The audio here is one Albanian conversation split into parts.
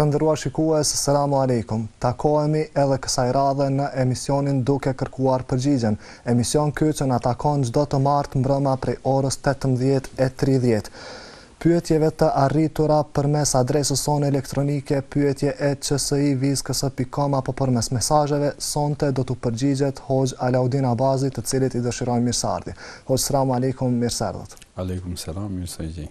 Të nderuar shikues, selamu alejkum. Takohemi edhe kësaj radhe në emisionin Duke kërkuar përgjigjen, emision ky që na takon çdo të martë mbrëma prej orës tetëmbëdhjetë e tridhjetë. Pyetjeve të arritura përmes adresës sonë elektronike pyetje e qsi vizë ks pikë kom apo përmes mesazheve, sonte do t'u përgjigjet Hoxhë Alaudin Abazi, të cilit i dëshirojmë mirëseardhje. Hoxhë, selamu alejkum, mirë se erdhët. Alejkum selam, mirë se ju gjej.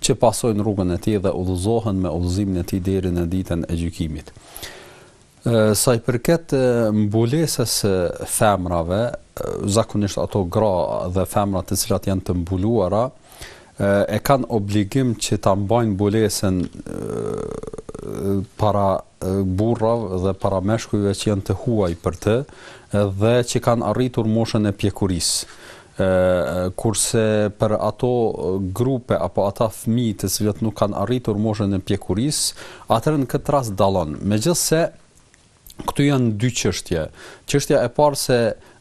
që pasojnë rrugën e tij dhe udhëzohen me udhëzimin e tij deri në ditën e gjykimit. Sa i përket mbulesës së femrave, zakonisht ato gra dhe femra të cilat janë të mbuluara, e kanë obligim që ta mbajnë mbulesën para burrav dhe para meshkujve që janë të huaj për të dhe që kanë arritur moshën e pjekurisë. kurse për ato grupe apo ata fëmijë të cilët nuk kanë arritur moshën e pjekurisë, atëherë në këtë rast dallon. Megjithëse këtu janë dy çështje. Çështja e parë se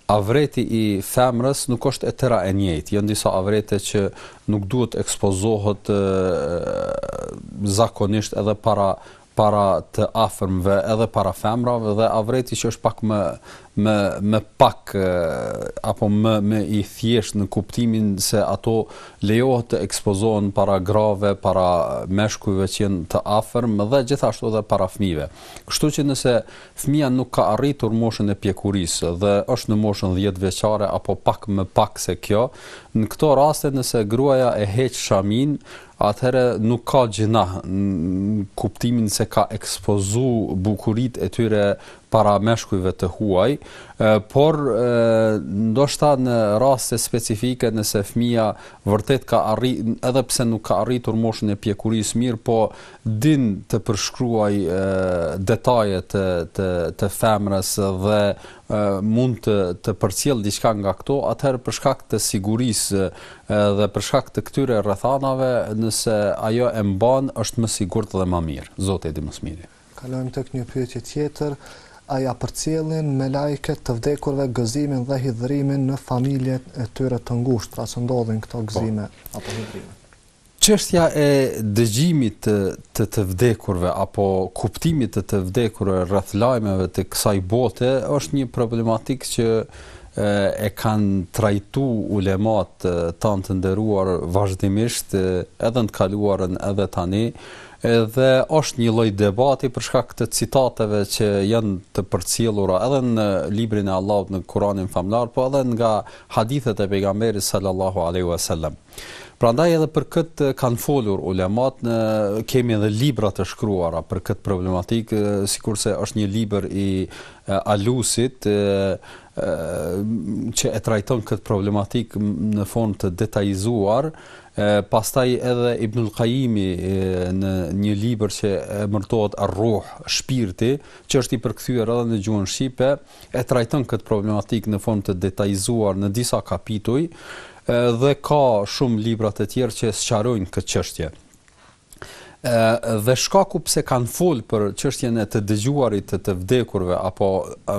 avreti i femrës nuk është e tëra e njëjtë. Janë disa avrete që nuk duhet ekspozohet zakonisht edhe para para të afërmve edhe para femrave dhe avreti që është pak më më më pak apo më më i thjeshtë në kuptimin se ato lejohet të ekspozohen para grave, para meshkujve që janë të afërm dhe gjithashtu edhe para fëmijëve. Kështu që nëse fëmija nuk ka arritur moshën e pjekurisë dhe është në moshën 10 vjeçare apo pak më pak se kjo, në këto raste nëse gruaja e heq shamin, atëherë nuk ka gjinah në kuptimin se ka ekspozu bukuritë e tyre para meshkujve të huaj, por ndoshta në raste specifike nëse fëmija vërtet ka arri, edhe pse nuk ka arritur moshën e pjekurisë, mirëpo din të përshkruaj detaje të, të, të femrës dhe mund të të përcjell diçka nga këto, atëherë për shkak të sigurisë dhe për shkak të këtyre rrethanave, nëse ajo e mban, është më sigurt dhe më mirë. Zoti e di më së miri. Kalojmë tek një pyetje tjetër. A ia përcjellin melaiket të vdekurve gëzimin dhe hidhërimin në familjen e tyre të ngushtë, pra që ndodhin këto po. gëzime apo hidhërime? Çështja e dëgjimit të të të vdekurve apo kuptimit të të vdekurve rreth lajmeve të kësaj bote është një problematikë që e kanë trajtu ulemat tanë të nderuar vazhdimisht edhe në të kaluarën edhe tani edhe është një lloj debati për shkak të citateve që janë të përcjellura edhe në librin e Allahut në Kur'anin famlar, po edhe nga hadithet e pejgamberit sallallahu alaihi wasallam. Prandaj edhe për këtë kanë folur ulemat, në, kemi edhe libra të shkruara për këtë problematik, sikurse është një libër i Alusit që e trajton këtë problematik në formë të detajizuar, pastaj edhe Ibnul Kajimi në një libër që emërtohet Ar-Ruh, Shpirti, që është i përkthyer edhe në gjuhën shqipe, e trajton këtë problematik në formë të detajizuar në disa kapituj, Dhe ka shumë libra të tjerë që e sqarojnë këtë çështje. Dhe shkaku pse kanë fol për çështjen e të dëgjuarit të të vdekurve apo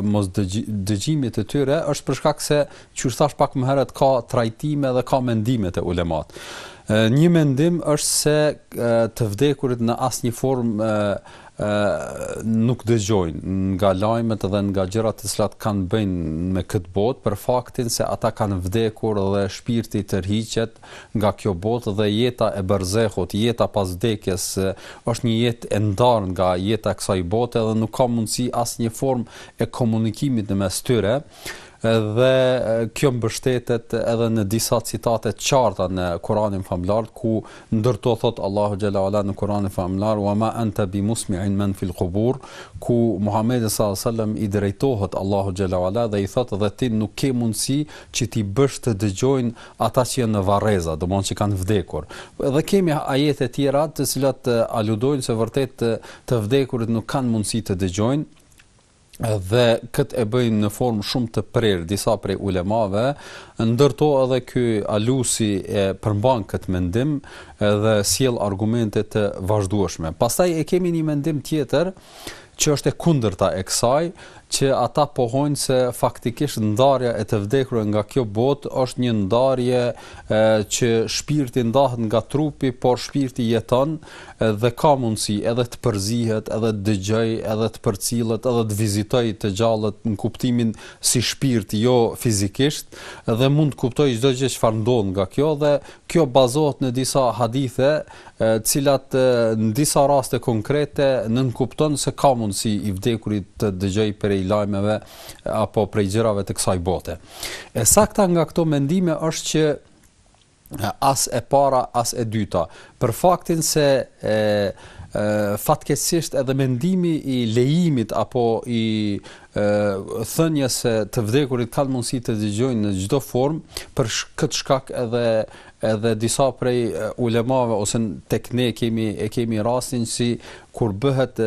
mos dëgjimit të tyre është për shkak se siç thash pak më herët ka trajtime dhe ka mendime të ulemave. Një mendim është se të vdekurit në asnjë formë nuk dëgjojnë nga lajmet dhe nga gjërat të cilat kanë bëjnë me këtë botë për faktin se ata kanë vdekur dhe shpirti tërhiqet nga kjo botë dhe jeta e bërzehut, jeta pas vdekjes është një jetë e ndarë nga jeta e kësaj bote dhe nuk ka mundësi asnjë form e komunikimit në mes tyre dhe kjo mbështetet edhe në disa citate qarta në Kuranin famëlartë ku Ndër to thotë Allahu xhalla uala në Kuranin Famëlartë, Wa ma anta bi musmi'in men fil qubur, ku Muhamedit sallallahu alejhi ve sellem i drejtohet Allahu xhalla uala dhe i thotë dhe ti nuk ke mundësi që t'i bësh të dëgjojnë ata që janë në varreza, domethënë që kanë vdekur. Dhe kemi ajete tjera të cilat aludojnë se vërtet të vdekurit nuk kanë mundësi të dëgjojnë, dhe këtë e bëjnë në formë shumë të prerë disa prej ulemave, ndër to edhe ky Alusi e përmban këtë mendim dhe sjell argumente të vazhdueshme. Pastaj e kemi një mendim tjetër që është e kundërta e kësaj, që ata pohojnë se faktikisht ndarja e të vdekurve nga kjo botë është një ndarje e, që shpirti ndahet nga trupi, por shpirti jeton e, dhe ka mundësi edhe të përzihet edhe të dëgjojë edhe të përcillet edhe të vizitojë të gjallët në kuptimin si shpirt jo fizikisht dhe mund të kuptojë çdo gjë çfarë ndodh nga kjo dhe kjo bazohet në disa hadithe të cilat në disa raste konkrete nënkupton se ka mundësi i vdekuri të dëgjojë prej lajmeve apo prej gjërave të kësaj bote. E sakta nga këto mendime është që as e para as e dyta për faktin se e, fatkeqësisht edhe mendimi i lejimit apo i thënies se të vdekurit kanë mundësi të dëgjojnë në çdo formë për këtë shkak edhe edhe disa prej ulemave ose tek ne kemi e kemi rastin sikur bëhet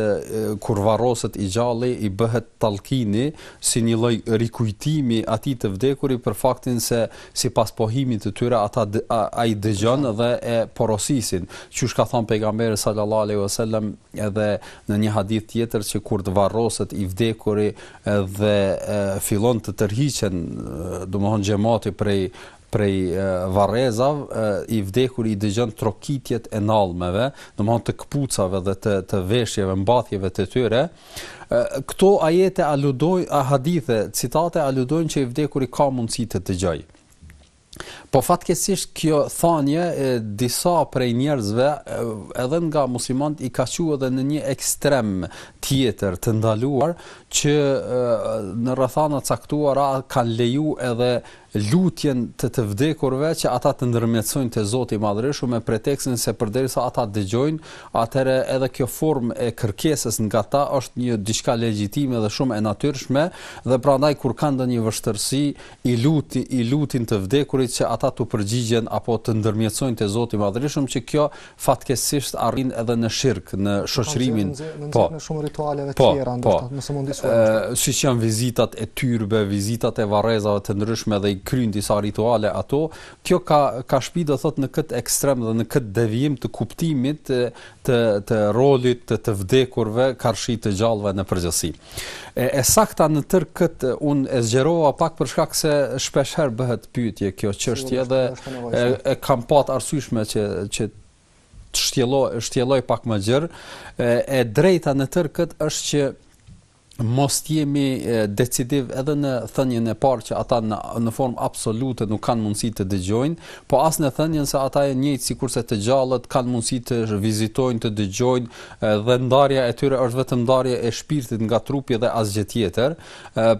kur varroset i gjalli i bëhet tallkini si një lloj rikujtimi atij të vdekuri për faktin se Sipas pohimit të tyre ata ai dëgjon dhe e porosisin, qysh ka thënë pejgamberi sallallahu alaihi wasallam edhe në një hadith tjetër që kur të varroset i vdekuri dhe fillon të tërhiqen, domthon xhamati prej prej varrezav i vdekuri i dëgjon trokitjet e nallneve, domthon të këpucave dhe të të veshjeve, mbathjeve të tyre. Këto ajete aludojnë, a hadithe, citate aludojnë që i vdekuri ka mundësi të dëgjojë. Po fatkeqësisht kjo thanje e disa prej njerëzve edhe nga muslimanët i ka çu edhe në një ekstrem tjetër të ndaluar që në rrethana të caktuara kanë leju edhe lutjen të të vdekurve që ata të ndërmjetësojnë te Zoti i Madhërishëm me pretekstin se përderisa ata dëgjojnë, atëherë edhe kjo formë e kërkesës nga ta është një diçka legjitime dhe shumë e natyrshme dhe prandaj kur kanë ndonjë vështirësi i lutin i lutin të vdekurit që ata t'u përgjigjen apo të ndërmjetësojnë te Zoti i Madhërishëm që kjo fatkeqësisht arrin edhe në shirk, në shoqërimin, po, në shumë rituale të po, tjera, po, ndoshta, nëse mund të thuash. Siç janë vizitat e tyrbe, vizitat e varrezave të ndryshme dhe i kryen disa rituale ato, kjo ka ka shpi do thot në këtë ekstrem dhe në këtë devijim të kuptimit të të rolit të të vdekurve karshi të gjallëve në përgjithësi. E e sakta në tërë këtë unë e zgjerova pak për shkak se shpesh herë bëhet pyetje kjo çështje dhe e, e kam pat arsyeshme që që të shtjelloj shtjelloj pak më gjerë. E, e drejta në tërë këtë është që mos të jemi decidiv edhe në thënien e parë që ata në, në formë absolute nuk kanë mundësi të dëgjojnë, po as në thënien se ata janë njëjtë sikurse të gjallët kanë mundësi të vizitojnë, të dëgjojnë, dhe ndarja e tyre është vetëm ndarje e shpirtit nga trupi dhe asgjë tjetër,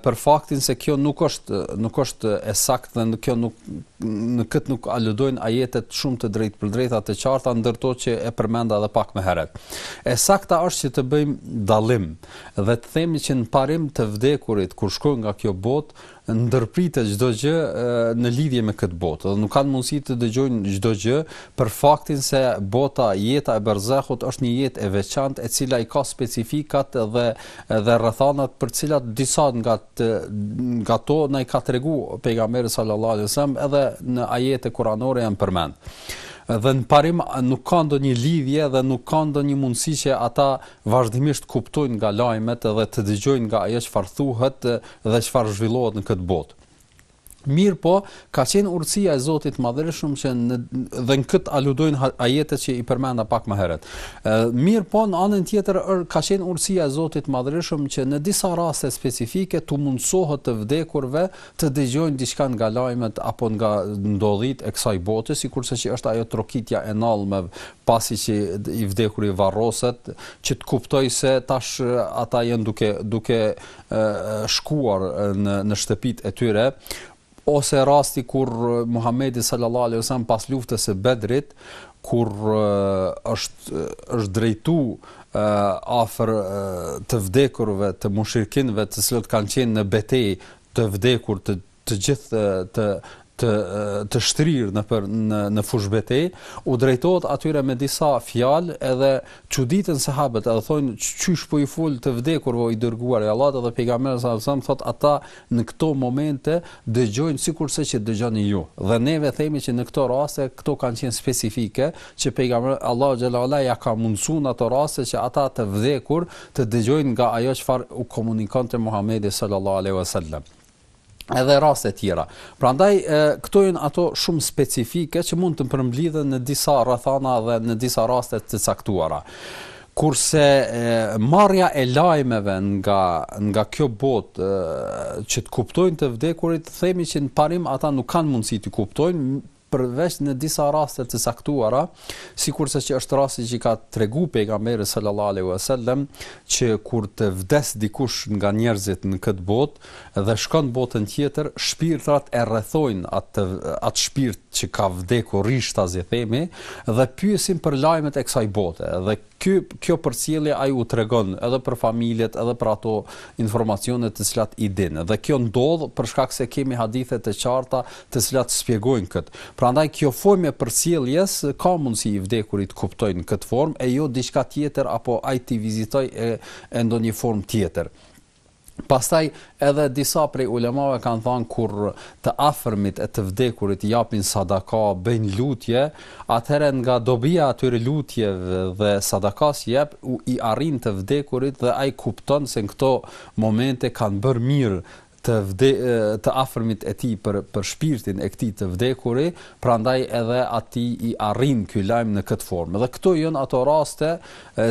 për faktin se kjo nuk është nuk është e saktë dhe kjo nuk në këtë nuk aludojnë ajetet shumë të drejtpërdrejta të qarta ndër to që e përmenda edhe pak më herët. E sakta është që të bëjmë dallim dhe të themi që në parim të vdekurit kur shkojnë nga kjo botë ndërpritet çdo gjë në lidhje me këtë botë dhe nuk kanë mundësi të dëgjojnë çdo gjë për faktin se bota jeta e berzahut është një jetë e veçantë e cila i ka specifikat dhe dhe rrethanat për të cilat disa nga të, nga to na i ka tregu pejgamberi sallallahu alajhi wasallam edhe në ajete kuranore janë përmend dhe në parim nuk ka ndonjë lidhje dhe nuk ka ndonjë mundësi që ata vazhdimisht kuptojnë nga lajmet dhe të dëgjojnë nga ajo çfarë thuhet dhe çfarë zhvillohet në këtë botë. Mirëpo, ka qenë urtësia e Zotit të Madhërishëm që në dhe në këtë aludojnë ajetet që i përmenda pak më herët. Mirëpo, në anën tjetër ka qenë urtësia e Zotit të Madhërishëm që në disa raste specifike t'u mundësohet të vdekurve të dëgjojnë diçka nga lajmet apo nga ndodhitë e kësaj bote, sikurse që është ajo trokitja e nallaneve pasi që i vdekuri varroset, që të kuptojë se tash ata janë duke duke shkuar në në shtëpitë e tyre, ose rasti kur Muhamedi sallallahu alaihi wasallam pas luftës së Bedrit, kur është është drejtu afër të vdekurve të mushrikinëve të cilët kanë qenë në betejë të vdekur të të gjithë të të të shtrirë nëpër në në fushëbetejë, u drejtohet atyre me disa fjalë edhe çuditen sahabët, edhe thonë çysh po i fol të vdekurve o i dërguar i Allahut edhe pejgamberi salallahu thotë ata në këto momente dëgjojnë sikurse që dëgjoni ju. Dhe neve themi që në këto raste këto kanë qenë specifike që pejgamberi Allahu xhallahu ja ka mundsuar në ato raste që ata të vdekur të dëgjojnë nga ajo çfarë u komunikonte Muhamedi sallallahu alaihi wasallam. edhe raste tjera. Prandaj këto janë ato shumë specifike që mund të përmblidhen në disa rrethana dhe në disa raste të caktuara. Kurse marrja e lajmeve nga nga kjo botë që të kuptojnë të vdekurit, themi që në parim ata nuk kanë mundësi t'i kuptojnë, përveç në disa raste të caktuara, sikurse që është rasti që ka tregu pejgamberi sallallahu alaihi wasallam që kur të vdes dikush nga njerëzit në këtë botë dhe shkon në botën tjetër, shpirtrat e rrethojnë atë atë shpirt që ka vdekur rishtazi themi dhe e pyesin për lajmet e kësaj bote dhe Ky kjo përcjellje ai u tregon edhe për familjet edhe për ato informacione të cilat i di dhe kjo ndodh për shkak se kemi hadithe të qarta të cilat shpjegojnë këtë. Prandaj kjo formë e përcjelljes ka mundësi i vdekuri të kuptojë në këtë formë e jo diçka tjetër apo ai t'i vizitojë e, e ndonjë formë tjetër. Pastaj edhe disa prej ulemave kanë thënë kur të afërmit e të vdekurit japin sadaka, bëjnë lutje, atëherë nga dobia e atyre lutjeve dhe sadakas jep u i arrin të vdekurit dhe ai kupton se në këto momente kanë bërë mirë të vde, të afërmit e tij për për shpirtin e këtij të vdekuri, prandaj edhe atij i arrin ky lajm në këtë formë. Dhe këto janë ato raste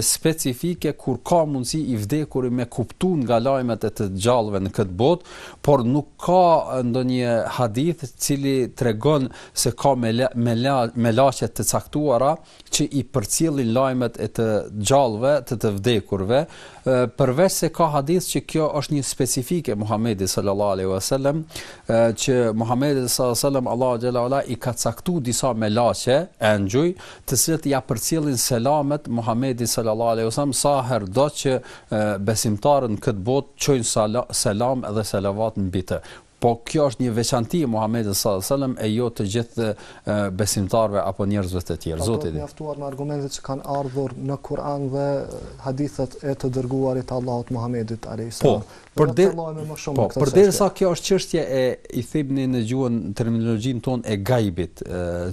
specifike kur ka mundësi i vdekuri me kuptu nga lajmet e të gjallëve në këtë botë, por nuk ka ndonjë hadith cili tregon se ka me, me, melaqe të caktuara që i përcjellin lajmet e të gjallëve te të vdekurve, përveç se ka hadith që kjo është një specifike e Muhammedit sallallahu alaihi wasallam që Muhammedi sallallahu alaihi wasallam Allahu xhala i ka caktuar disa melaqe, engjuj, të cilët ia përcjellin selamet Muhamedit sallallahu alejhi wasallam sa herëdo që besimtarët në këtë botë çojnë selam dhe salavat mbi të. Po kjo është një veçanti e Muhamedit sallallahu alejhi wasallam e jo të gjithë besimtarëve apo njerëzve të tjerë. Zoti i di. Mjaftuar me argumentet që kanë ardhur në Kur'an dhe hadithet e të dërguarit të Allahut Muhamedit alejhi po. salam. Po, po, përderisa kjo është çështje e i themi në gjuhën, terminologjinë tonë e gajbit,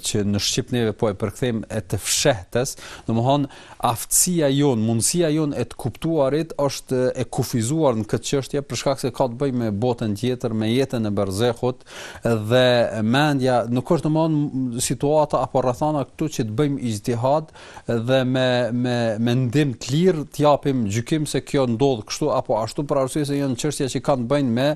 që në shqip neve po e përkthejmë e të fshehtës, domethënë, aftësia jonë, mundësia jonë e të kuptuarit është e kufizuar në këtë çështje, për shkak se ka të bëjë me botën tjetër, me jetën e berzahut, dhe mendja, nuk është domethënë situata apo rrethana këtu që të bëjmë ixhtihad, dhe me me mendim të lirë të japim gjykim se kjo ndodh kështu apo ashtu për arsye se janë çështje që kanë të bëjnë me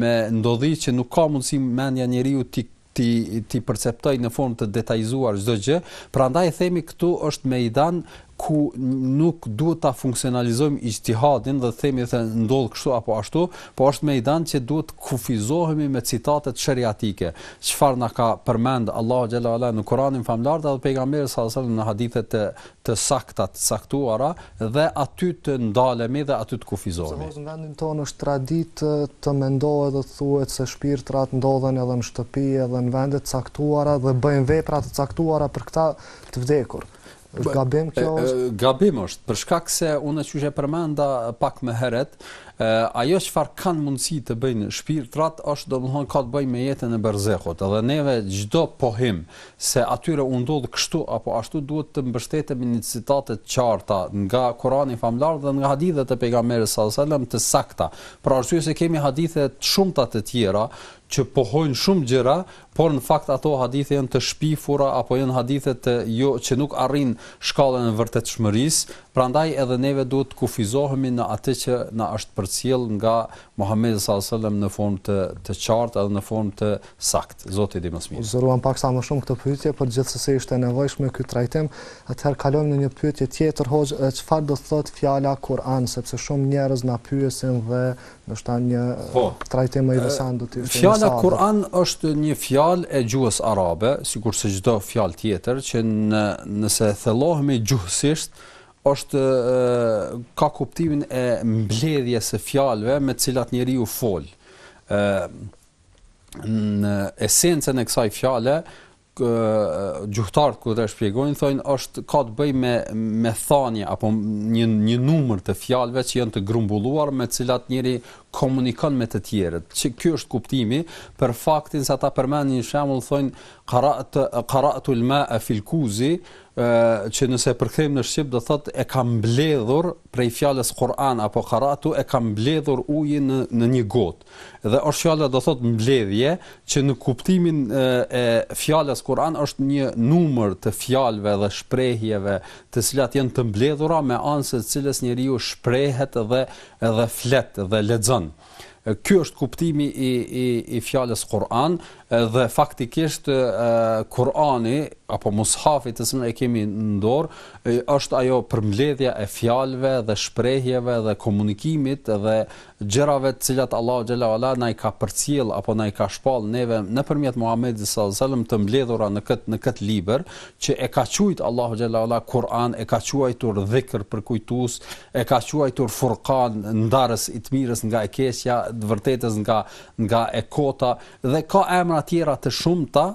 me ndodhi që nuk ka mundësi mendja e njeriut t'i t'i t'i perceptojë në formë të detajzuar çdo gjë, prandaj themi këtu është mejdan ku nuk duhet ta funksionalizojmë ixhtihadin dhe të themi se ndodh kështu apo ashtu, Po është mejdan që duhet të kufizohemi me citatet sheriatike, çfarë na ka përmend Allahu xhalla uala në Kuranin famëlartë dhe Pejgamberi sallallahu alejhi ve sellem në hadithet e sakta, të caktuara dhe aty të ndalemi dhe aty të kufizohemi. Sepse në vendin tonë është traditë të mendohet dhe të thuhet se shpirtrat ndodhen edhe në shtëpi edhe në vende të caktuara dhe bëjnë vepra të caktuara për këta të vdekur. Është gabim kjo? Gabim është, për shkak se unë siç e përmenda pak më herët, ajo çfarë kanë mundësi të bëjnë shpirtrat është domthon ka të bëjë me jetën e berzahut. Edhe neve çdo pohim se atyre u ndodh kështu apo ashtu duhet të mbështetemi në citate të qarta nga Kurani famëlartë dhe nga hadithet e pejgamberit sallallahu alajhi wasallam të sakta. Për arsye se kemi hadithe të shumta të tjera që pohojnë shumë gjëra, Por në fakt ato hadithe janë të shpifura apo janë hadithe të jo që nuk arrijnë shkallën e vërtetshmërisë, prandaj edhe neve duhet të kufizohemi në atë që na është përcjellë nga Muhamedi sallallahu alejhi ve sellem në formë të të qartë edhe në formë të saktë. Zoti e di më së miri. Zgjeruam paksa më shumë këtë pyetje, por gjithsesi ishte e nevojshme ky trajtim. Atëherë kalojmë në një pyetje tjetër, hoxhë, çfarë do të thotë fjala Kur'an, sepse shumë njerëz na pyesin dhe Ndoshta një po. trajtim më i veçantë do të ishte. Fjala Kur'an është një fjalë e gjuhës arabe, sikurse çdo fjalë tjetër që në nëse thellohemi gjuhësisht është ka kuptimin e mbledhjes së fjalëve me të cilat njeriu fol, në esencën e kësaj fjale gjuhëtarët kur e shpjegojnë thonë është ka të bëjë me me thanje apo një një numër të fjalëve që janë të grumbulluar me të cilat njëri komunikon me të tjerët. Që ky është kuptimi për faktin se ata përmendin një shembull thonë qara'tu qara'tu al-ma'a fi al-kuzi që nëse e përkthejmë në shqip do thotë e kam mbledhur prej fjalës Kur'an apo qara'tu e kam mbledhur ujin në në një got. Dhe është fjala do thot mbledhje që në kuptimin e fjalës Kur'an është një numër të fjalëve dhe shprehjeve të cilat janë të mbledhura me anë së cilës njeriu shprehet dhe edhe flet dhe lexon. Ky është kuptimi i i i fjalës Kur'an dhe faktikisht Kur'ani apo mushafi të cilin e kemi në dorë është ajo përmbledhja e fjalëve dhe shprehjeve dhe komunikimit dhe gjërave të cilat Allahu xhalla uala na i ka përcjellë apo na i ka shpallë neve nëpërmjet Muhamedit sallallahu alejhi dhe sellem të mbledhura në këtë në këtë libër që e ka quajt Allahu xhalla uala Kur'an e ka quajtur dhikr përkujtues e ka quajtur furqan ndarës i të mirës nga e keqja të vërtetës nga nga e kota dhe ka emra tjera të shumta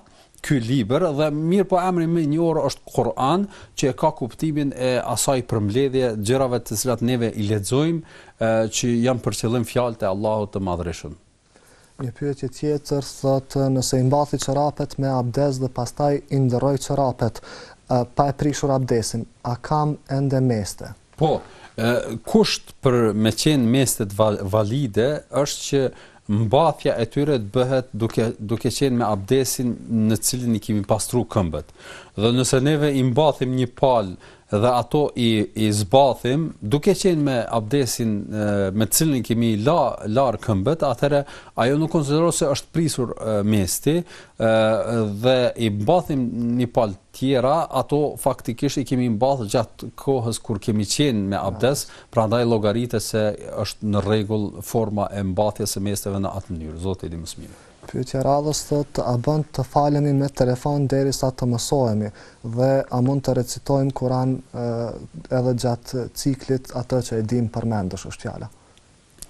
ky libër dhe mirëpo emri më i njohur është Kur'an, që e ka kuptimin e asaj përmbledhje gjërave të cilat neve i lexojmë, që janë për qëllim fjalët e Allahut të Madhërishëm. Një pyetje tjetër thotë nëse i mbathi çorapet me abdes dhe pastaj i ndërroj çorapet pa e prishur abdesin, a kam ende meste? Po, kusht për me qenë mestet valide është që mbathja e tyre të bëhet duke duke qenë me abdesin në të cilin i kemi pastruar këmbët. Dhe nëse neve i mbathim një palë dhe ato i i zbathim, duke qenë me abdesin me të cilin kemi la lar këmbët, atëherë ajo nuk konsiderohet se është prishur mesti, ë dhe i mbathim një palë tjera ato faktikisht i kemi mbathë gjatë kohës kur kemi qenë me abdes, prandaj llogaritet se është në rregull forma e mbathjes së mesteve në atë mënyrë. Zoti i di më së miri. Pyetja e radhës thotë, a bën të falemi me telefon derisa të mësohemi dhe a mund të recitojmë Kuran edhe gjatë ciklit atë që e dimë përmendësh është fjala.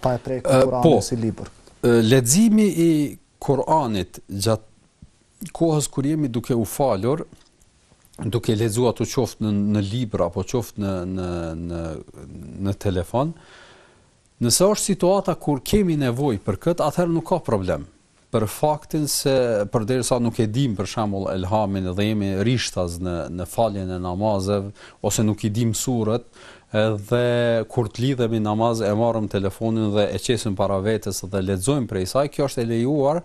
Pa e prekur Kuranin si libër. Po, leximi i Kuranit gjatë kohës kur jemi duke u falur, duke lexuar ato qoftë në në libër apo qoftë në në në në telefon, nëse është situata kur kemi nevojë për këtë, atëherë nuk ka problem. Për faktin se përderisa nuk e dim për shembull elhamin dhe jemi rishtas në në faljen e namazeve ose nuk i dim suret, edhe kur të lidhemi namaz e marrim telefonin dhe e qesëm para vetes dhe lexojmë prej saj, kjo është e lejuar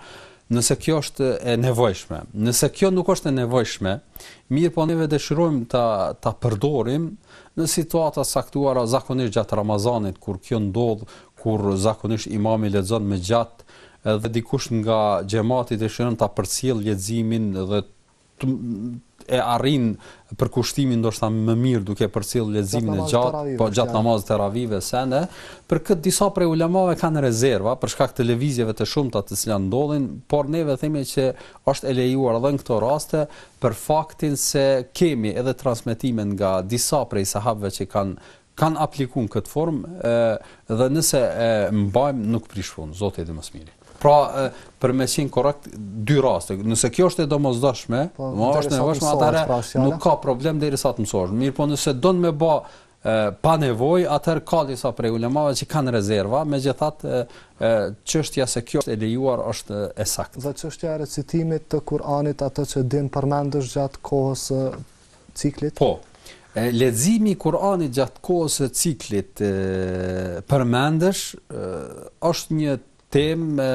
nëse kjo është e nevojshme. Nëse kjo nuk është e nevojshme, mirëpo neve dëshirojmë ta ta përdorim në situata të caktuara zakonisht gjatë Ramazanit kur kjo ndodh, kur zakonisht imami lexon më gjatë edhe dikush nga xhemati dëshiron ta përcjellë leximin dhe e arrin përkushtimin ndoshta më mirë duke përcjellë leximin e gjatë, po gjatë namazit të teravive e sene. Për këtë disa prej ulemave kanë rezerva për shkak të lëvizjeve të shumta të cilat ndodhin, por neve themi që është e lejuar edhe në këto raste për faktin se kemi edhe transmetime nga disa prej sahabëve që kanë kanë aplikuar këtë formë e, dhe nëse e mbajmë nuk prish punë, Zoti e di më së miri. Pra, e, për me qenë korrekt dy raste. Nëse kjo është e domosdoshme, po, nëse është e nevojshme atëherë pra, nuk ka problem derisa të mësohesh. Mirëpo nëse don me bo pa nevojë, atëherë ka disa prej ulemave që kanë rezerva, megjithatë çështja se kjo është e lejuar është e saktë. Dhe çështja e recitimit të Kuranit atë që din përmendësh gjatë kohës ciklit? Po. Leximi i Kuranit gjatë kohës së ciklit përmendësh është një temë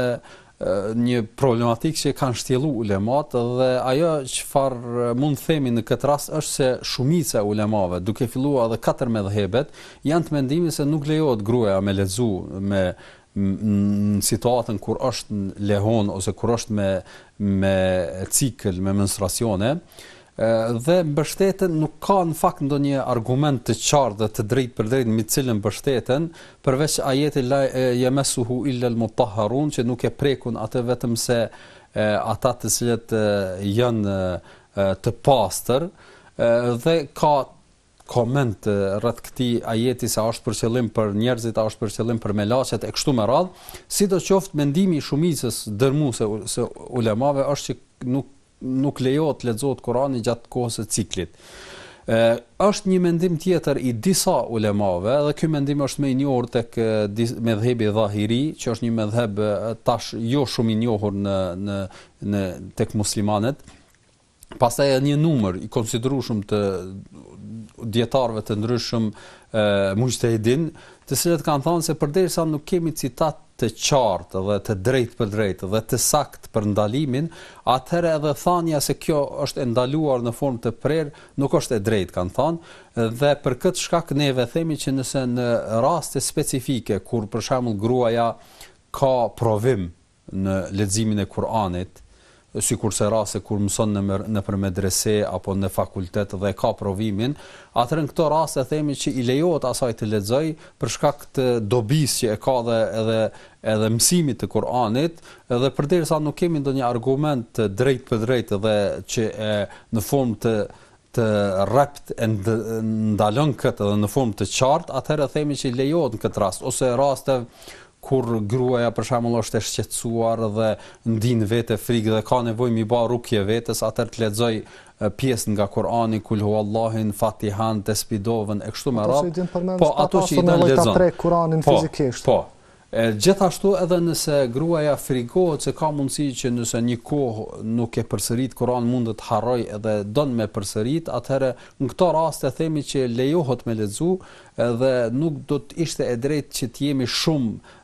një problematikë që kanë shtjellu ulemat dhe ajo çfarë mund të themi në këtë rast është se shumica e ulemave duke fillu edhe katër medhhebet janë të mendimit se nuk lejohet gruja me lexu me në situatën kur është lehonë ose kur është me me cikël, me menstruacione, dhe mbështeten nuk ka në fakt ndonjë argument të qartë dhe të drejtpërdrejtë mbi të cilën mbështeten përveç ajeti la jemessuhu illel mutahherun që nuk e prekun atë vetëm se e, ata të cilët janë të pastër dhe ka koment rreth këtij ajeti se a është për qëllim për njerëzit, a është për qëllim për melaqet e kështu me radhë, sidoqoftë mendimi i shumicës dërmuese së ulemave është që nuk nuk lejohet të lexohet Kurani gjatë kohës së ciklit. Ë është një mendim tjetër i disa ulemave dhe ky mendim është më i njohur tek medhhebi dhahiri, që është një medhheb tash jo shumë i njohur në në në tek muslimanët. pastaj edhe një numër i konsiderueshëm të dijetarëve të ndryshëm muxhtehidin, të cilët kanë thënë se përderisa nuk kemi citat të qartë dhe të drejtpërdrejtë dhe të saktë për ndalimin, atëherë edhe thënia se kjo është e ndaluar në formë të prerë nuk është e drejtë, kanë thënë, dhe për këtë shkak neve themi që nëse në raste specifike kur për shembull gruaja ka provim në leximin e Kur'anit, sikurse raste kur mëson në nëpër medrese apo në fakultet dhe e ka provimin, atëherë në këto raste themi që i lejohet asaj të lexojë për shkak të dobisë që e ka dhe edhe edhe mësimit të Kur'anit, edhe përderisa nuk kemi ndonjë argument të drejtpërdrejtë dhe që e në formë të të rreptë e ndalon këtë dhe në formë të qartë, atëherë themi që lejohet në këtë rast ose raste kur gruaja për shembull është e shqetësuar dhe ndin në vete frikë dhe ka nevojë me i ba rukje vetes, atëherë të lexojë pjesë nga Kurani, Kul huvallahin, Fatihan, tespih dovën e kështu me radhë. Po ato që i don lexon. Ato që i don lexon. Po, Kuranin po, fizikisht. Po. E gjithashtu edhe nëse gruaja frikohet se ka mundësi që nëse një kohë nuk e përsërit Kur'an mund të harrojë dhe don me përsërit atëherë në këto raste themi që lejohet me lexu dhe nuk do të ishte e drejtë që të jemi shumë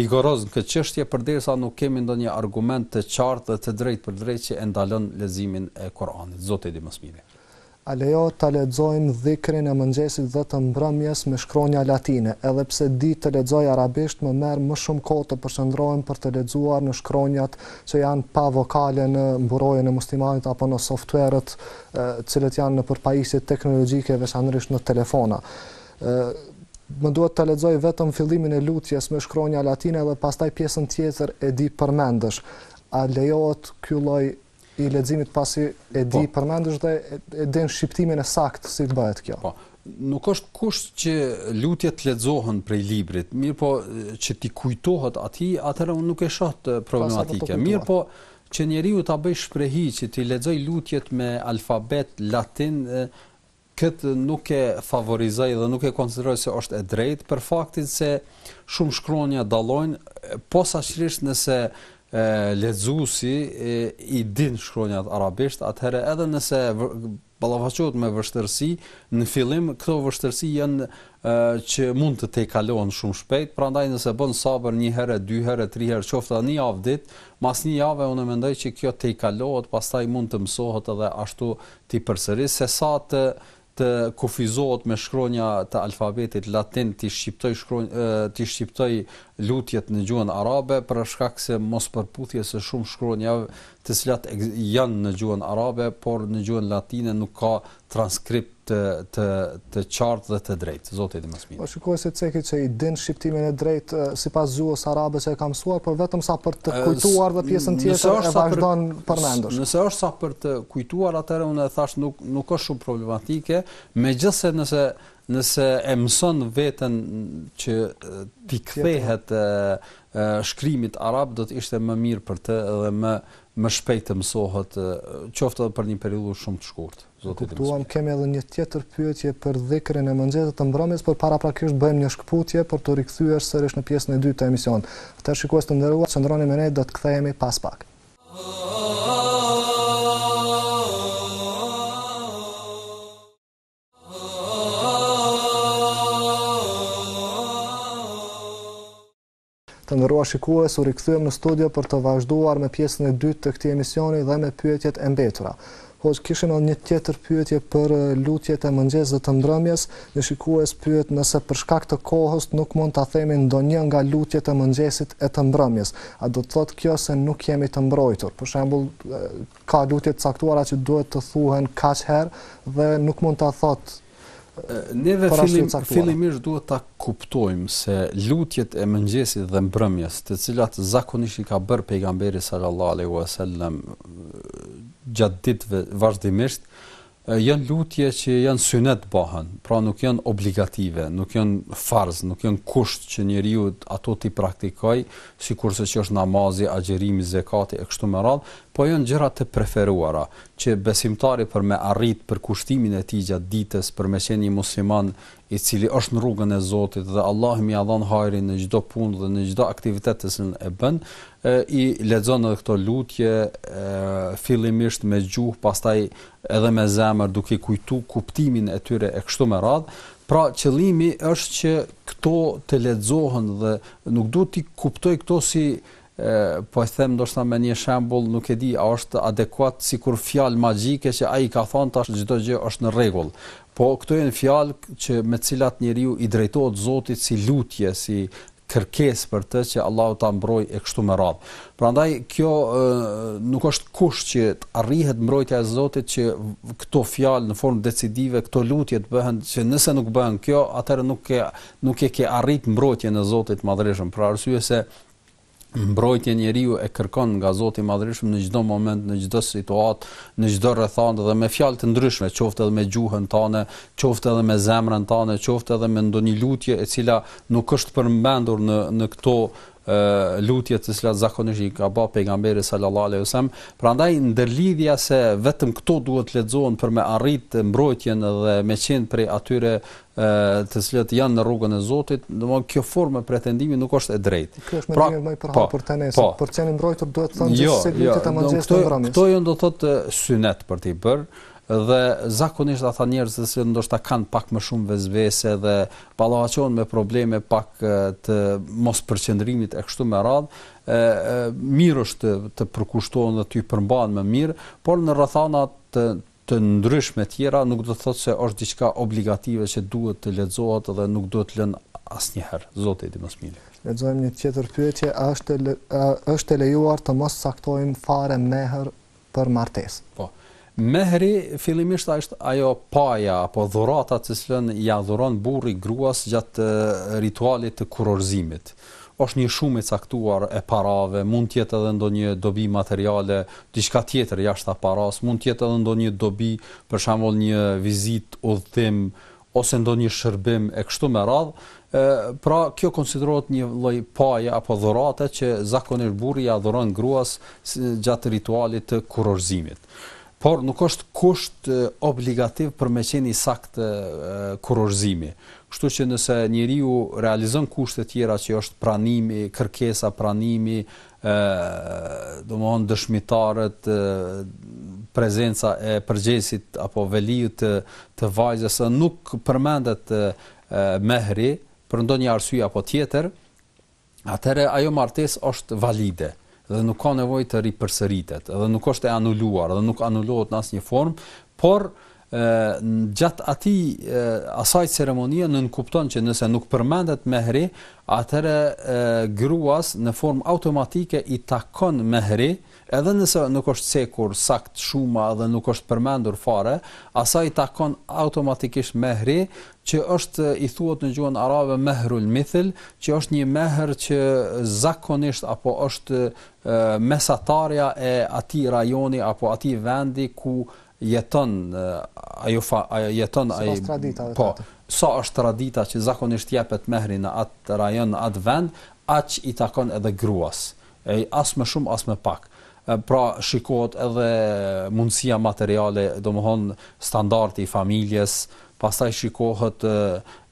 rigorozë në këtë çështje përderisa nuk kemi ndonjë argument të qartë dhe të drejtpërdrejtë që e ndalon leximin e Kur'anit. Zoti e di më së miri. A lejohet ta lexojmë dhikrin e mëngjesit dhe të mbrëmjes me shkronja latine? Edhe pse di të lexoj arabisht, më merr më shumë kohë të përqendrohem për të lexuar në shkronjat që janë pa vokale në mburojën e muslimanit apo në softuerët të cilët janë nëpër pajisje teknologjike veçanërisht në telefona. Më duhet të lexoj vetëm fillimin e lutjes me shkronja latine dhe pastaj pjesën tjetër e di përmendësh. A lejohet ky lloj i leximit pasi e di po. përmendësh dhe e din shqiptimin e saktë si të bëhet kjo. Po. Nuk është kusht që lutjet të lexohen prej librit, mirëpo që t'i kujtohet atij, atëherë unë nuk e shoh të problematike. Mirëpo që njeriu ta bëjë shprehi që t'i lexojë lutjet me alfabet latin, Këtë nuk e favorizoj dhe nuk e konsideroj se është e drejtë për faktin se shumë shkronja dallojnë, posaçërisht nëse lexuesi i din shkronjat arabisht, atëherë edhe nëse ballafaqohet me vështirësi, në fillim këto vështirësi janë që mund të tejkalohen shumë shpejt, prandaj nëse bën sabër një herë, dy herë, tri herë, qoftë edhe një javë ditë, mas një jave unë mendoj që kjo tejkalohet, pastaj mund të mësohet edhe ashtu T'i përsërisë sesa të të kufizohet me shkronja të alfabetit latin t'i shqiptojë shkronj t'i shqiptojë lutjet në gjuhën arabe për shkak të mospërputhjes së shumë shkronjave të cilat janë në gjuhën arabe por në gjuhën latine nuk ka transkript të të të qartë dhe të drejtë. Zoti di më së miri. Po shikoj se ceku që e din shqiptimin e drejtë sipas gjuhës arabe që e ka mësuar, por vetëm sa për të kujtuar dhe pjesën tjetër e vazhdon përmendsh. Nëse është sa për të kujtuar, atëherë unë e thashë nuk nuk është shumë problematike, megjithëse nëse nëse e mëson veten që t'i kthehet shkrimit arab do të ishte më mirë për të dhe më më shpejt të mësohet qoftë edhe për një periudhë shumë të shkurtë. E kuptuam, kemi edhe një tjetër pyetje për dhikrin e mëngjesit dhe të mbrëmjes, por paraprakisht bëjmë një shkëputje për t'u rikthyer sërish në pjesën e dytë të emisionit. Atëherë shikues të nderuar, qëndroni me ne, do të kthehemi pas pak. Të nderuar shikues, u rikthyem në studio për të vazhduar me pjesën e dytë të këtij emisioni dhe me pyetjet e mbetura. Hoxhë, kishim edhe një tjetër pyetje për lutjet e mëngjesit dhe të mbrëmjes. Një shikues pyet nëse për shkak të kohës nuk mund ta themi ndonjë nga lutjet e mëngjesit e të mbrëmjes. A do të thotë kjo se nuk jemi të mbrojtur? Për shembull, ka lutje të caktuara që duhet të thuhen kaq herë dhe nuk mund ta thotë Neve pra fillim, fillimisht duhet ta kuptojmë se lutjet e mëngjesit dhe mbrëmjes, të cilat zakonisht i ka bërë pejgamberi sallallahu alaihi wasallam gjatë ditëve vazhdimisht, janë lutje që janë synet të bëhen, pra nuk janë obligative, nuk janë farz, nuk janë kusht që njeriu ato t'i praktikojë, sikurse që është namazi, agjërimi, zekati e kështu me radhë, Po janë gjëra të preferuara, që besimtari për me arrit përkushtimin e tij gjatë ditës, për me qenë një musliman i cili është në rrugën e Zotit dhe Allahu me ia dhënë hajrin në çdo punë dhe në çdo aktivitet të cilin e bën, i lexon edhe këto lutje, fillimisht me gjuhë, pastaj edhe me zemër, duke i kujtu kuptimin e tyre e kështu me radhë. Pra, qëllimi është që këto të lexohen dhe nuk duhet t'i kuptojë këto si Po e them ndoshta me një shembull, nuk e di a është adekuat sikur fjalë magjike që ai i ka thënë tash çdo gjë është në rregull. Po këto janë fjalë që me të cilat njeriu i drejtohet Zotit si lutje, si kërkesë për të që Allahu ta mbrojë e kështu me radhë. Prandaj kjo ë, nuk është kusht që të arrihet mbrojtja e Zotit që këto fjalë në formë decisive, këto lutje të bëhen që nëse nuk bëhen kjo, atëherë nuk ke nuk e ke arrit mbrojtjen e Zotit të Madhërishëm, për arsye se Mbrojtje njeriu e kërkon nga Zoti i Madhërishëm në çdo moment, në çdo situatë, në çdo rrethanë dhe me fjalë të ndryshme, qoftë edhe me gjuhën tane, qoftë edhe me zemrën tane, qoftë edhe me ndonjë lutje e cila nuk është përmendur në në këto lutjet të cilat zakonisht i ka bë pejgamberi sallallahu alaihi wasallam. Prandaj ndërlidhja se vetëm këto duhet të lexohen për me arrit mbrojtjen dhe me qenë prej atyre të cilët janë në rrugën e Zotit, domthon kjo formë e pretendimit nuk është e drejtë. Kjo është pra, më më për hapur po, tenis, po, për të qenë mbrojtur duhet të thonë jo, se jo, lutjet e mëngjesit, të mbrëmjes. Këto janë do të thotë synet për t'i bërë dhe zakonisht ata njerëz të cilët ndoshta kanë pak më shumë vesvese dhe ballafaqohen me probleme pak të mospërqendrimit e kështu me radhë, mirë është të, të përkushtohen dhe t'u përmbahen më mirë, por në rrethana të të ndryshme tjera nuk do të thotë se është diçka obligative që duhet të lexohet dhe nuk duhet lënë asnjëherë. Zoti e di më së miri. Lexojmë një tjetër pyetje, a është a është e lejuar të mos caktojmë fare mehr për martesë? Po. Mehri fillimisht është ajo paja apo dhurata, të cilën ia dhuron burri gruas gjatë ritualit të kurorëzimit. Është një shumë e caktuar e parave, mund të jetë edhe ndonjë dobi materiale, diçka tjetër jashtë parasë, mund të jetë edhe ndonjë dobi, për shembull një vizitë, udhëtim, ose ndonjë shërbim e kështu me radhë, e, pra kjo konsiderohet një lloj paje apo dhurate që zakonisht burri ia dhuron gruas gjatë ritualit të kurorëzimit. Por nuk është kusht obligativ për me qenë i saktë kurorëzimi. Kështu që nëse njeriu realizon kushtet e tjera që është pranimi, kërkesa, pranimi, ë domthon dëshmitarët, prezenca e përgjegjësit apo veliut të, të vajzës, nuk përmendet mehri për ndonjë arsye apo tjetër, atëherë ajo martesë është valide dhe nuk ka nevojë të ripërsëritet dhe nuk është e anuluar dhe nuk anulohet në asnjë formë, por gjatë atij, asaj ceremonia në nënkupton që nëse nuk përmendet mehri, atëherë gruas në formë automatike i takon mehri, Edhe nëse nuk është cekur saktë shuma dhe nuk është përmendur fare, asaj i takon automatikisht mehri, që është i thuhet në gjuhën arabe mehrul mithl, që është një mehr që zakonisht apo është mesatarja e atij rajoni apo atij vendi ku jeton ajo fa, jeton ai, sipas traditave të atij. Po, sa është tradita që zakonisht jepet mehri në atë rajon, në atë vend, aq i takon edhe gruas. Ej, as me shumë as me pak. Pra, shikohet edhe mundësia materiale, domethënë standardi i familjes, pastaj shikohet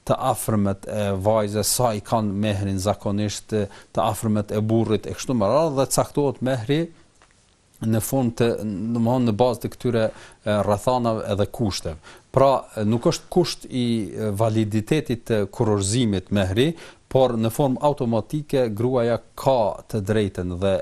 të afërmët e vajzës sa i kanë mehrin zakonisht, të afërmët e burrit e kështu me radhë dhe caktohet mehri në fund, domthon në bazë të këtyre rrethanave edhe kushteve. Pra nuk është kusht i validitetit të kurorëzimit mehri, por në formë automatike gruaja ka të drejtën dhe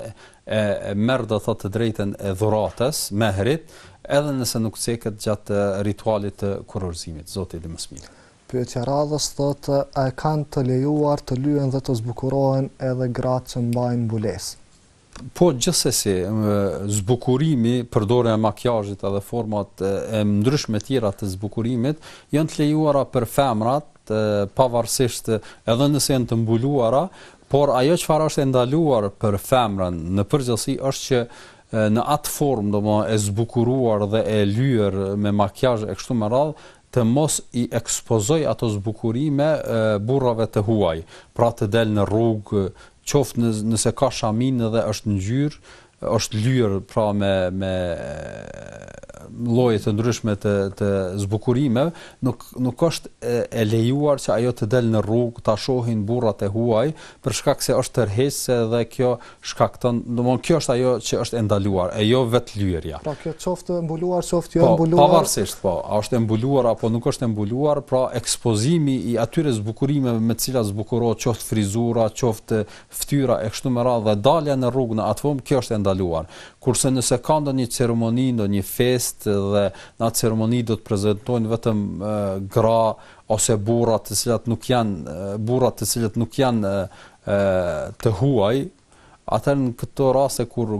e merr domthon të drejtën e dhuratës, mehrit, edhe nëse nuk ceket gjatë ritualit të kurorëzimit. Zoti i mëshirë. Pyetja radhës thotë a e kanë të lejuar të lyhen dhe të zbukurohen edhe gratë që mbajnë mbulesë? Po gjithsesi, zbukurimi, përdorja e makijazhit edhe format e ndryshme tjera të zbukurimit janë të lejuara për femrat, pavarësisht edhe nëse janë të mbuluara, por ajo çfarë është e ndaluar për femrën në përgjithësi është që në atë formë, domethënë e zbukuruar dhe e lyer me makijazh e kështu me radhë, të mos i ekspozojë ato zbukurime burrave të huaj, pra të del në rrugë, qoftë nëse ka shaminë dhe është ngjyer, është lyer pra me me lloje të ndryshme të të zbukurimeve, nuk nuk është e, e lejuar që ajo të del në rrugë, ta shohin burrat e huaj, për shkak se është tërheqëse dhe kjo shkakton, domthon kjo është ajo që është e ndaluar, e jo vetë lyerja. Pra kjo qoftë e mbuluar, qoftë jo e, po, mbuluar. Po, pavarësisht, po, a është e mbuluar apo nuk është e mbuluar, pra ekspozimi i atyre zbukurimeve me të cilat zbukurohet qoftë frizura, qoftë fytyra e kështu me radhë dhe dalja në rrugë në atë formë, kjo është e ndaluar. Kurse nëse ka ndonjë ceremoni, ndonjë festë dhe në atë ceremoni do të prezantojnë vetëm e, gra ose burra të cilat nuk janë burra të cilët nuk janë e, të huaj, atëherë në këto raste kur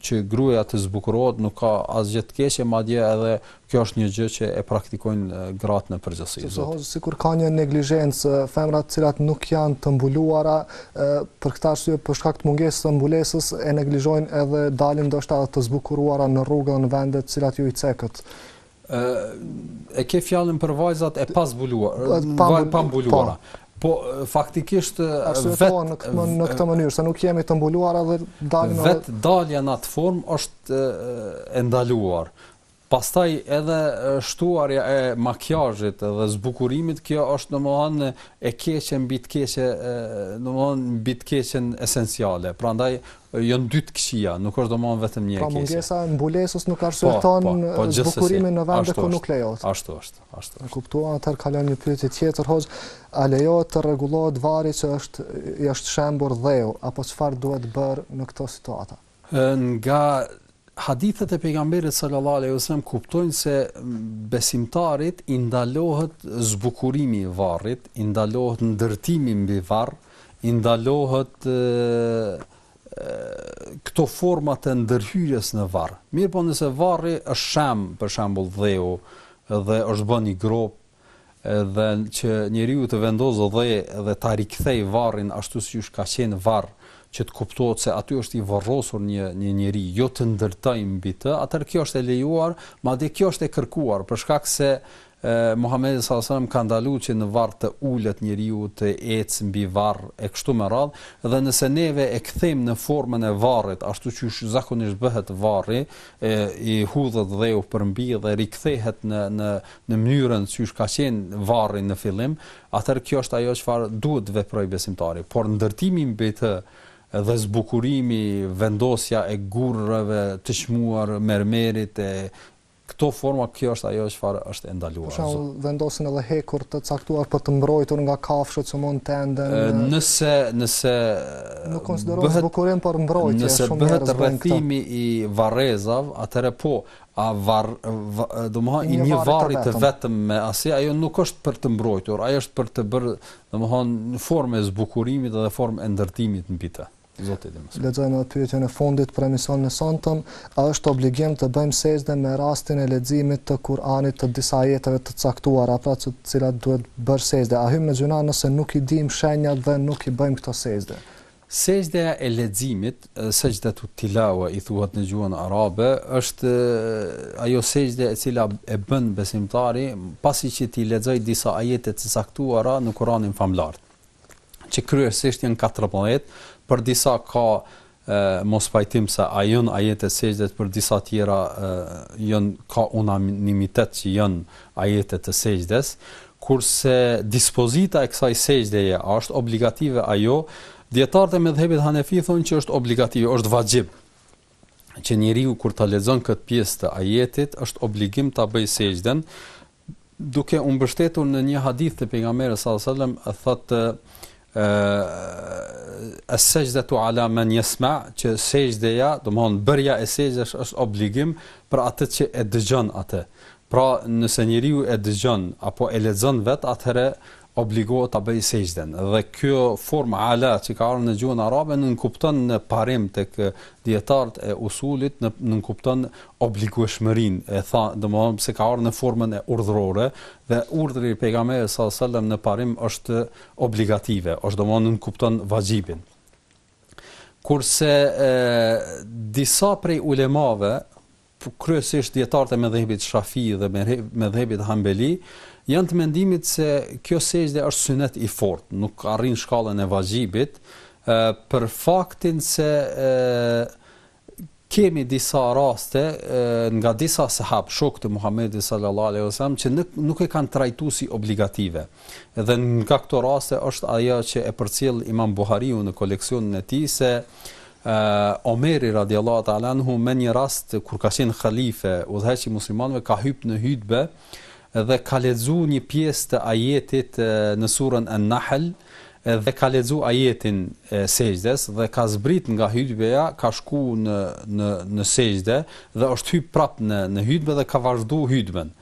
që gruaja të zbukurohet nuk ka asgjë të keqe, madje edhe kjo është një gjë që e praktikojnë gratë në përgjithësi. Sepse hoxhë sikur ka një neglizhencë te femrat të cilat nuk janë të mbuluara, për këtë arsye për shkak të mungesës së mbulesës e neglizhojnë edhe dalin ndoshta të zbukuruara në rrugë në vende të cilat ju i cekët. e ke fjalën për vajzat e pazbuluara, po, vajzat e pambuluara. Po. po faktikisht vetë në këtë në këtë mënyrë se nuk jemi të mbuluara dhe dalin. Vetë dalja në atë formë është e ndaluar. Pastaj edhe shtuarja e makjazhit dhe zbukurimit, kjo është domethënë e keqe mbi të keqe, domethënë mbi të keqen esenciale. Prandaj Janë dy të këqija, nuk është domosdoshmë vetëm një e keqe. Pra mungesa e mbulesës nuk arsyeton po, po, po, zbukurimin në vende ku nuk lejohet. Ashtu është, ashtu është. E kuptuam, atëherë kalojmë në një pyetje tjetër, hoxhë, a lejohet të rregullohet varri që është i është shembur dheu apo çfarë duhet bërë në këto situata? Nga Hadithet e Pejgamberit sallallahu alejhi ve sellem kuptojmë se besimtarit i ndalohet zbukurimi i varrit, i ndalohet ndërtimi mbi varr, i ndalohet këto forma të ndërhyrjes në varr. Mirëpo nëse varri është shemb, për shembull dheu, dhe është bën një gropë, edhe që njeriu të vendosë dhe dhe ta rikthejë varrin ashtu siç ka qenë varr, që të kuptohet se aty është i varrosur një një njeri, jo të ndërtojë mbi të, atëherë kjo është e lejuar, madje kjo është e kërkuar, për shkak se Muhamedi sallallahu alajhi wasallam ka ndaluar që në varr të ulet njeriu të ecë mbi varr e kështu me radhë, dhe nëse neve e kthejmë në formën e varrit, ashtu siç zakonisht bëhet varri, e, i hudhet dheu përmbi dhe rikthehet në në në mënyrën qysh ka qenë varri në fillim, atëherë kjo është ajo çfarë duhet të veprojë besimtari. Por ndërtimi mbi të dhe zbukurimi, vendosja e gurëve të çmuar, mermerit e këto forma, kjo është ajo çfarë është e ndaluar. Për shembull, vendosin edhe hekur të caktuar për të mbrojtur nga kafshët që mund të enden. Nëse nëse nuk konsiderohet zbukurim për mbrojtje, nëse bëhet rrethimi i varrezave, atëherë po, A varri domthon i një varri të vetëm me asi ajo nuk është për të mbrojtur, ajo është për të bërë domthon një formë e zbukurimit dhe formë e ndërtimit mbi të. Zoti e di më së miri. Lexojmë edhe pyetjen e fundit për emisionin e sontëm, a është obligim të bëjmë sexhde me rastin e leximit të Kur'anit të disa ajeteve të caktuara, pra që të cilat duhet bërë sexhde, a hymë në gjynah nëse nuk i dimë shenjat dhe nuk i bëjmë këto sexhde? Sexhdja e leximit, sexhdetu tilave i thuhet në gjuhën arabe, është ajo sexhde e cila e bën besimtari pasi që t'i lexojë disa ajete të caktuara në Kur'anin famëlartë. Që kryesisht janë 14, për disa ka mospajtim se a janë ajete sexhdes për disa tjera janë ka unanimitet që janë ajete të sexhdes, Kurse dispozita e kësaj sexhdeje, a është obligative a jo, dijetarët e medhhebit hanefi thonë që është obligative, është vaxhib, që njeriu kur ta lexon këtë pjesë të ajetit, është obligim ta bëjë sexhden, duke u mbështetur në një hadith të pejgamberit sallallahu alajhi wasallam, thotë as-sexhdetu ala men jesma që sexhdeja domethënë bërja e sexhdes është obligim për atë që e dëgjon atë pra nëse njeriu e dëgjon apo e lexon vet atëherë obligohet ta bëjë sexhden dhe kjo formë ala që ka ardhur në gjuhën arabe nënkupton në parim tek dijetarët e usulit nënkupton obligueshmërinë e tha domethënë se ka ardhur në formën e urdhërore dhe urdhri i pejgamberit sallallahu alajhi wasallam në parim është obligative, ose domethënë nënkupton vaxhibin. Kurse e, disa prej ulemave, kryesisht dijetarët e medhhebit Shafi dhe medhhebit Hanbeli, janë të mendimit se kjo sexhde është sunet i fortë, nuk arrin shkallën e vaxhibit, për faktin se e, Kemi disa raste nga disa sahabë, shokë të Muhamedit sallallahu alaihi wasallam, që nuk nuk e kanë trajtu si obligative. Dhe nga këto raste është ajo që e përcjell Imam Buhariu në koleksionin e tij se uh, Omeri radiallahu ta'ala anhu me një rast kur ka qenë halife udhëheqës i muslimanëve ka hyp në hytbe dhe ka lexu një pjesë të ajetit në surën An-Nahl Dhe ka lexu ajetin e sexhdes dhe ka zbrit nga hytbeja ka shku në në në sexhde dhe është hyp prap në në hytbe dhe ka vazhdu hytben.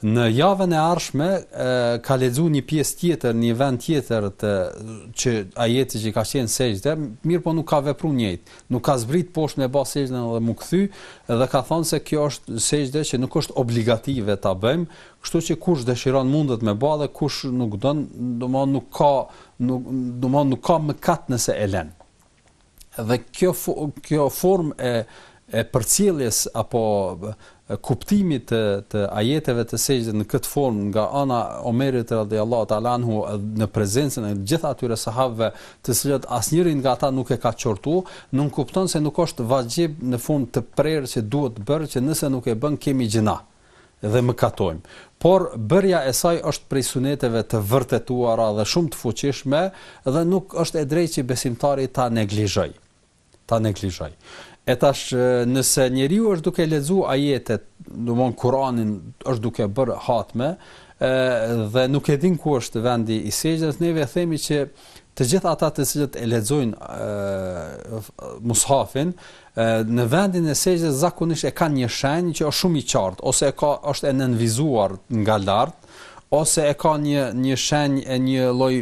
Në javën e ardhshme ka lexu një pjesë tjetër një vend tjetër të që ajeti që ka qenë sexhde mirëpo nuk ka vepru njëjtë nuk ka zbrit poshtë me ba sexhden dhe m'u kthy dhe ka thon se kjo është sexhde që nuk është obligative ta bëjmë Kështu që kush dëshiron mundet me e ba dhe kush nuk don, domthon nuk ka nuk domthon nuk ka mëkat nëse e lën. Dhe kjo kjo formë e e përcjelljes apo kuptimit të të ajeteve të sexhdes në këtë formë nga ana e Omerit radhiyallahu ta'ala anhu në prezencën e gjithë atyre sahabëve të cilët asnjëri nga ata nuk e ka qortu, nënkupton se nuk është vaxhib në formë të prerë që duhet bërë që nëse nuk e bën kemi gjynah. dhe mëkatojmë. Por bërja e saj është prej suneteve të vërtetuara dhe shumë të fuqishme dhe nuk është e drejtë që besimtari ta neglizhojë. Ta neglizhojë. E tash nëse njeriu është duke lexuar ajetet, domethënë Kur'anin, është duke bërë hatme, ë dhe nuk e din ku është vendi i sexhdes, neve themi që të gjithë ata të cilët e lexojnë mushafin, në vendin e sexhdes zakonisht e kanë një shenjë që është shumë i qartë ose e ka është e nënvizuar nga lart ose e ka një një shenjë e një lloj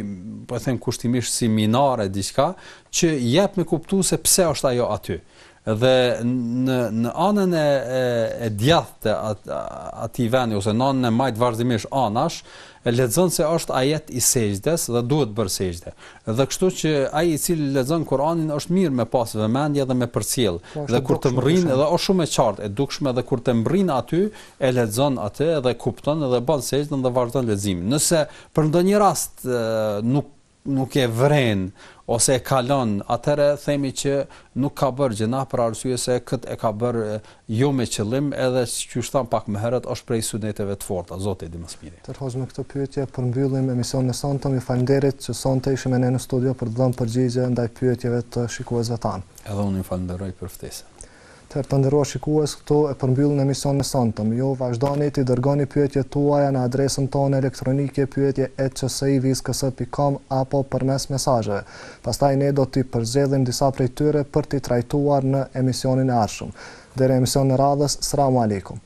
po e them kushtimisht si minare diçka që jep me kuptu se pse është ajo aty dhe në në anën e e, e djathtë të atij vendi ose në anën e majtë vazhdimisht anash E lexon se është ajet i sexhdes dhe duhet bërë sexhde. Dhe kështu që ai i cili lexon Kur'anin është mirë me pas vëmendje dhe me përcjell. Po, dhe kur të mbërrin dhe është shumë e qartë, e dukshme dhe kur të mbërrin aty, e lexon atë dhe kupton dhe bën sexhdën dhe vazhdon leximin. Nëse për ndonjë rast nuk nuk e vren ose e kalon, atëherë themi që nuk ka bërë gjynah për arsye se këtë e ka bërë jo me qëllim, edhe siç thamë pak më herët, është prej suneteve të forta, Zoti e di më së miri. Atëherë, hoxhë, me këtë pyetje përmbyllim emisionin e sontëm, ju falënderit që sonte ishit me ne në studio për të dhënë përgjigje ndaj pyetjeve të shikuesve tanë. Edhe unë ju falënderoj për ftesën. Atëherë të nderuar shikues, këtu e përmbyllim emisionin e sontëm. Ju vazhdoni t'i dërgoni pyetjet tuaja në adresën tonë elektronike pyetje e qsivizkësë pikë kom apo përmes mesazheve. Pastaj ne do t'i përzgjedhim disa prej tyre për t'i trajtuar në emisionin e ardhshëm. Deri në emisionin e radhës, Selamu Alejkum!